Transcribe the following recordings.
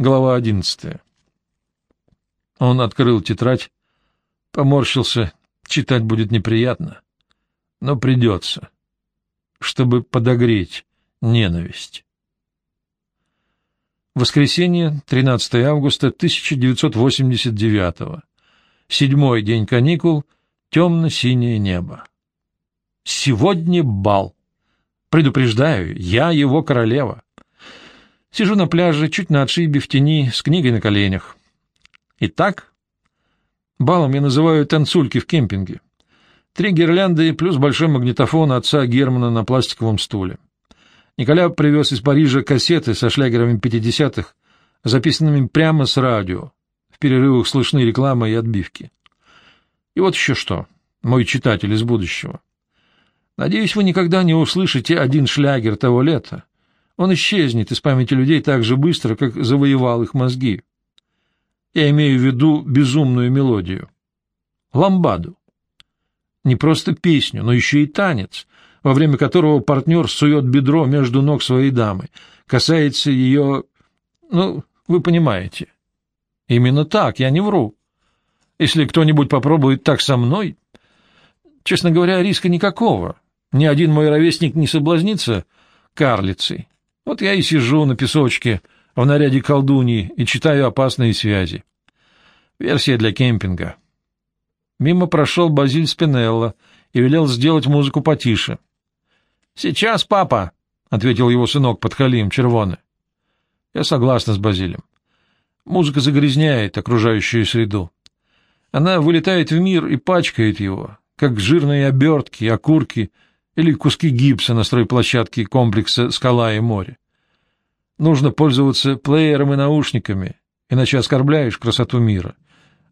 Глава одиннадцатая. Он открыл тетрадь, поморщился, читать будет неприятно, но придется, чтобы подогреть ненависть. Воскресенье, 13 августа 1989 Седьмой день каникул, темно-синее небо. Сегодня бал. Предупреждаю, я его королева. Сижу на пляже, чуть на отшибе в тени, с книгой на коленях. Итак, балом я называю танцульки в кемпинге. Три гирлянды плюс большой магнитофон отца Германа на пластиковом стуле. Николя привез из Парижа кассеты со шлягерами 50-х, записанными прямо с радио. В перерывах слышны реклама и отбивки. И вот еще что, мой читатель из будущего. Надеюсь, вы никогда не услышите один шлягер того лета, он исчезнет из памяти людей так же быстро, как завоевал их мозги. Я имею в виду безумную мелодию. Ламбаду. Не просто песню, но еще и танец, во время которого партнер сует бедро между ног своей дамы, касается ее... Ну, вы понимаете. Именно так, я не вру. Если кто-нибудь попробует так со мной... Честно говоря, риска никакого. Ни один мой ровесник не соблазнится карлицей. Вот я и сижу на песочке в наряде колдуньи и читаю опасные связи. Версия для кемпинга. Мимо прошел Базиль Спинелло и велел сделать музыку потише. — Сейчас, папа! — ответил его сынок подхалим, червоный. Я согласна с Базилем. Музыка загрязняет окружающую среду. Она вылетает в мир и пачкает его, как жирные обертки, окурки — или куски гипса на стройплощадке комплекса «Скала и море». Нужно пользоваться плеером и наушниками, иначе оскорбляешь красоту мира,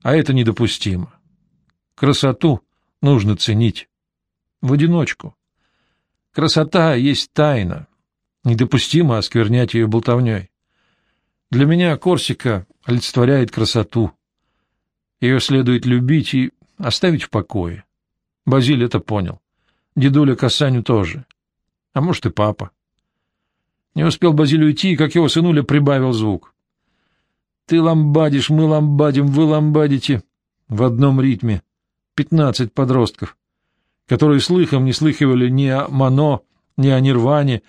а это недопустимо. Красоту нужно ценить. В одиночку. Красота есть тайна. Недопустимо осквернять ее болтовней. Для меня Корсика олицетворяет красоту. Ее следует любить и оставить в покое. Базиль это понял. Дедуля Касаню тоже. А может, и папа. Не успел Базиль уйти, как его сынуля прибавил звук. Ты ламбадишь, мы ламбадим, вы ламбадите. В одном ритме. Пятнадцать подростков, которые слыхом не слыхивали ни о Мано, ни о Нирване,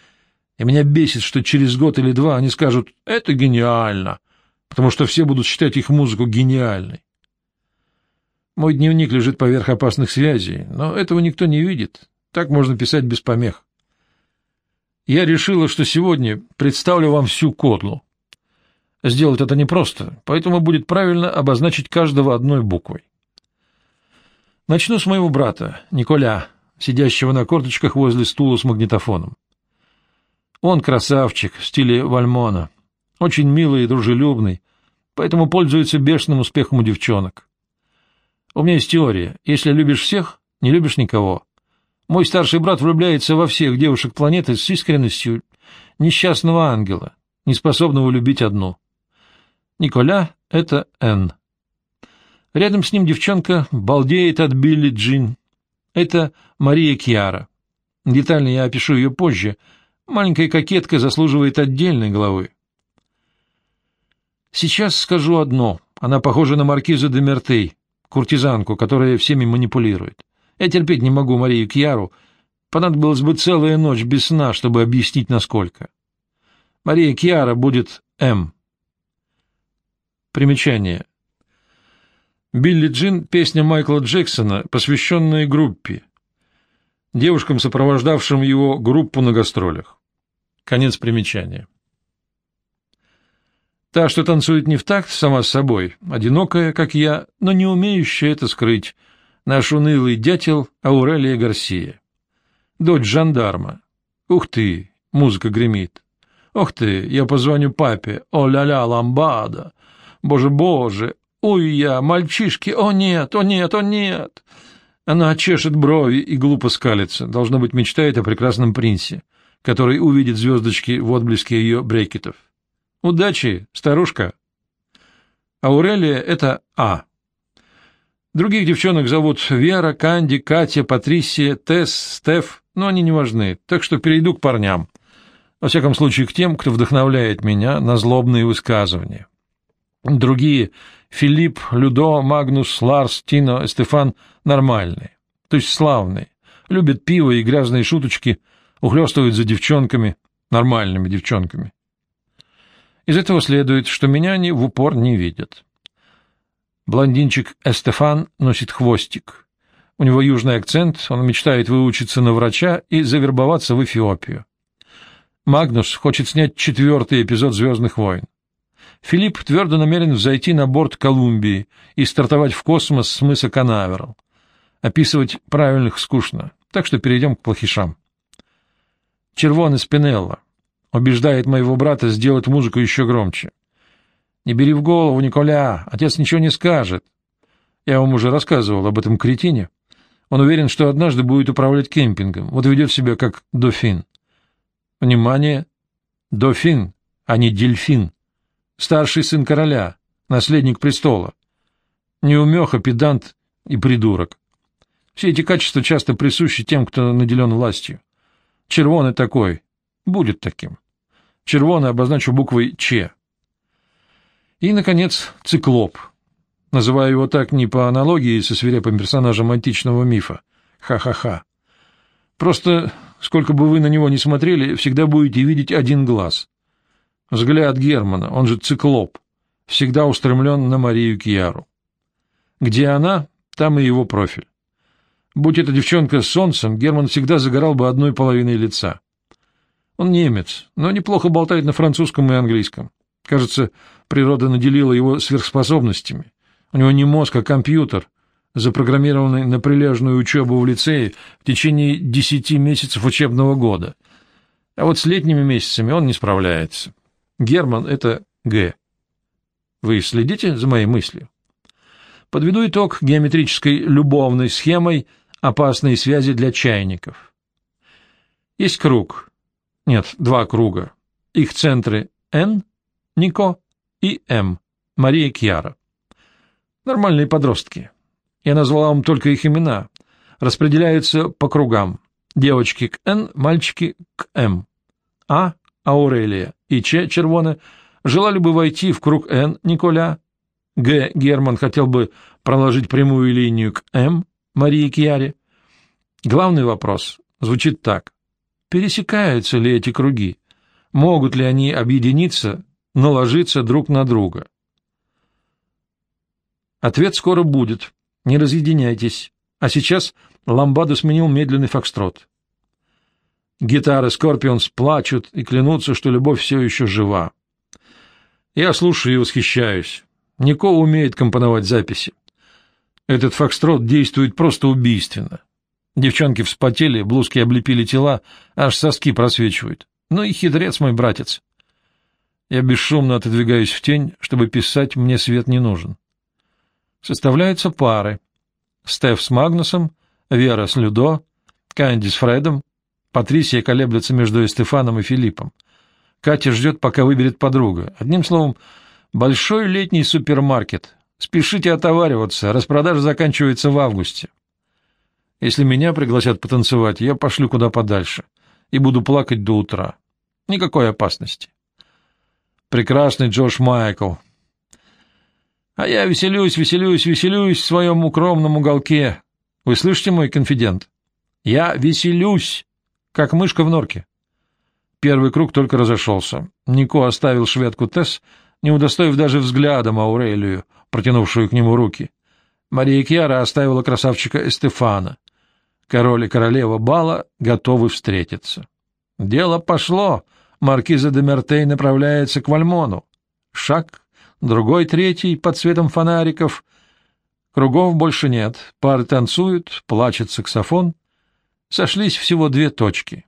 и меня бесит, что через год или два они скажут «это гениально», потому что все будут считать их музыку гениальной. Мой дневник лежит поверх опасных связей, но этого никто не видит, так можно писать без помех. Я решила, что сегодня представлю вам всю котлу. Сделать это непросто, поэтому будет правильно обозначить каждого одной буквой. Начну с моего брата, Николя, сидящего на корточках возле стула с магнитофоном. Он красавчик в стиле Вальмона, очень милый и дружелюбный, поэтому пользуется бешеным успехом у девчонок. У меня есть теория. Если любишь всех, не любишь никого. Мой старший брат влюбляется во всех девушек планеты с искренностью несчастного ангела, неспособного любить одну. Николя — это Н. Рядом с ним девчонка балдеет от Билли Джин. Это Мария Кьяра. Детально я опишу ее позже. Маленькая кокетка заслуживает отдельной главы. Сейчас скажу одно. Она похожа на маркиза де Мертей, куртизанку, которая всеми манипулирует. Я терпеть не могу Марию Кьяру. Понадобилась бы целая ночь без сна, чтобы объяснить, насколько. Мария Кьяра будет М. Примечание. Билли Джин — песня Майкла Джексона, посвященная группе, девушкам, сопровождавшим его группу на гастролях. Конец примечания. Та, что танцует не в такт, сама с собой, одинокая, как я, но не умеющая это скрыть, наш унылый дятел Аурелия Гарсия. Дочь жандарма. Ух ты, музыка гремит. Ох ты, я позвоню папе. О-ля-ля, ламбада. Боже-боже, ой я, мальчишки, о нет, о нет, о нет. Она чешет брови и глупо скалится. Должно быть, мечтает о прекрасном принце, который увидит звездочки в отблеске ее брекетов. Удачи, старушка. Аурелия — это А. Других девчонок зовут Вера, Канди, Катя, Патрисия, Тесс, Стеф, но они не важны, так что перейду к парням. Во всяком случае, к тем, кто вдохновляет меня на злобные высказывания. Другие — Филипп, Людо, Магнус, Ларс, Тино, Стефан — нормальные, то есть славные, любят пиво и грязные шуточки, ухлёстывают за девчонками, нормальными девчонками. Из этого следует, что меня они в упор не видят. Блондинчик Эстефан носит хвостик. У него южный акцент, он мечтает выучиться на врача и завербоваться в Эфиопию. Магнус хочет снять четвертый эпизод «Звездных войн». Филипп твердо намерен взойти на борт Колумбии и стартовать в космос с мыса Канаверал. Описывать правильных скучно, так что перейдем к плохишам. Червон из Пинелла убеждает моего брата сделать музыку еще громче. «Не бери в голову, Николя, отец ничего не скажет». Я вам уже рассказывал об этом кретине. Он уверен, что однажды будет управлять кемпингом, вот ведет себя как дофин. Внимание! Дофин, а не дельфин. Старший сын короля, наследник престола. Неумеха, педант и придурок. Все эти качества часто присущи тем, кто наделен властью. Червоный такой, будет таким. Червоный обозначу буквой «Ч». И, наконец, циклоп. Называю его так не по аналогии со свирепым персонажем античного мифа. Ха-ха-ха. Просто, сколько бы вы на него ни смотрели, всегда будете видеть один глаз. Взгляд Германа, он же циклоп, всегда устремлен на Марию Киару. Где она, там и его профиль. Будь эта девчонка с солнцем, Герман всегда загорал бы одной половиной лица. Он немец, но неплохо болтает на французском и английском. Кажется, природа наделила его сверхспособностями. У него не мозг, а компьютер, запрограммированный на прилежную учебу в лицее в течение десяти месяцев учебного года. А вот с летними месяцами он не справляется. Герман — это Г. Вы следите за моей мыслью? Подведу итог геометрической любовной схемой опасные связи для чайников. Есть круг. Нет, два круга. Их центры N, Нико, и М, Мария Кьяра. Нормальные подростки. Я назвал вам только их имена. Распределяются по кругам. Девочки к Н, мальчики к М. А — Аурелия и Ч — Червона — желали бы войти в круг Н, Николя. Г. Герман хотел бы проложить прямую линию к М, Марии Кьяре. Главный вопрос звучит так. Пересекаются ли эти круги? Могут ли они объединиться, наложиться друг на друга? Ответ скоро будет. Не разъединяйтесь. А сейчас Ламбаду сменил медленный фокстрот. Гитары Скорпионс плачут и клянутся, что любовь все еще жива. Я слушаю и восхищаюсь. Нико умеет компоновать записи. Этот фокстрот действует просто убийственно. Девчонки вспотели, блузки облепили тела, аж соски просвечивают. Ну и хитрец мой братец. Я бесшумно отодвигаюсь в тень, чтобы писать мне свет не нужен. Составляются пары. Стеф с Магнусом, Вера с Людо, Канди с Фредом, Патрисия колеблется между Эстефаном и Филиппом. Катя ждет, пока выберет подруга. Одним словом, большой летний супермаркет. Спешите отовариваться, распродажа заканчивается в августе. Если меня пригласят потанцевать, я пошлю куда подальше и буду плакать до утра. Никакой опасности. Прекрасный Джош Майкл. А я веселюсь, веселюсь, веселюсь в своем укромном уголке. Вы слышите, мой конфидент? Я веселюсь как мышка в норке. Первый круг только разошелся. Нико оставил шведку Тесс, не удостоив даже взглядом Аурелию, протянувшую к нему руки. Мария Кьяра оставила красавчика Эстефана. Король и королева бала готовы встретиться. Дело пошло. Маркиза де Мертей направляется к Вальмону. Шаг, другой, третий, под светом фонариков. Кругов больше нет. Пары танцуют, плачет саксофон сошлись всего две точки.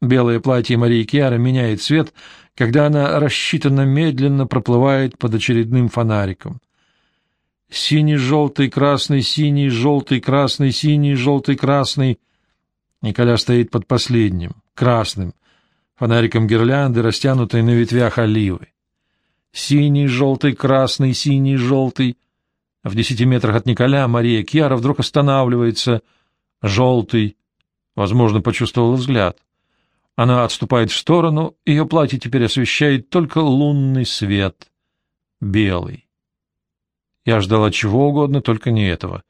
Белое платье Марии Киары меняет цвет, когда она рассчитанно медленно проплывает под очередным фонариком. Синий, желтый, красный, синий, желтый, красный, синий, желтый, красный. Николя стоит под последним, красным, фонариком гирлянды, растянутой на ветвях оливы. Синий, желтый, красный, синий, желтый. В десяти метрах от Николя Мария Кьяра вдруг останавливается. Желтый, Возможно, почувствовала взгляд. Она отступает в сторону, ее платье теперь освещает только лунный свет, белый. Я ждала чего угодно, только не этого.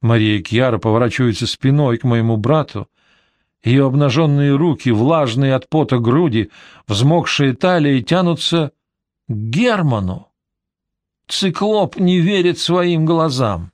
Мария Кьяра поворачивается спиной к моему брату, ее обнаженные руки, влажные от пота груди, взмокшие талии тянутся к Герману. Циклоп не верит своим глазам.